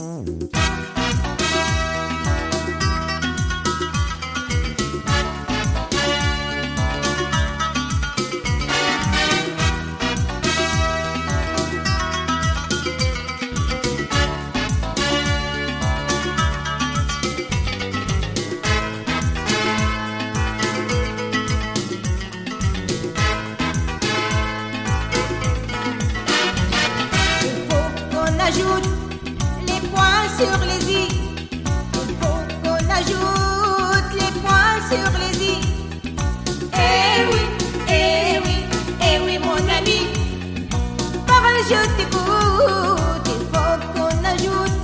음. Just to go, qu'il faut qu'on ajoute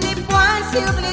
les points sur les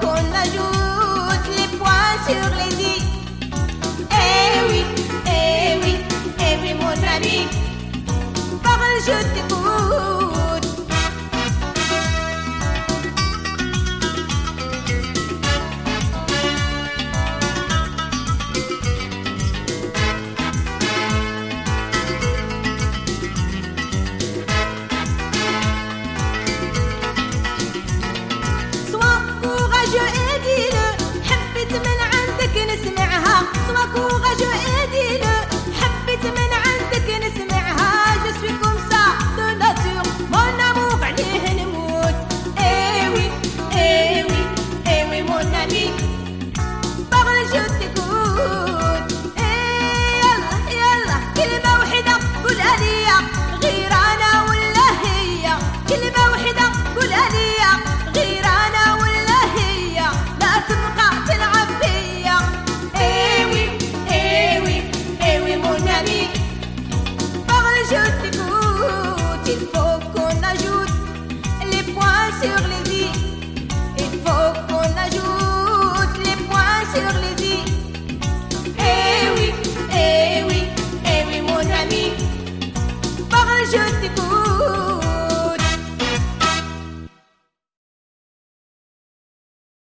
qu'on ajoute les points sur les i. Eh oui, eh oui, eh oui, mon ami, par un jeu de sois courageux et je t'ai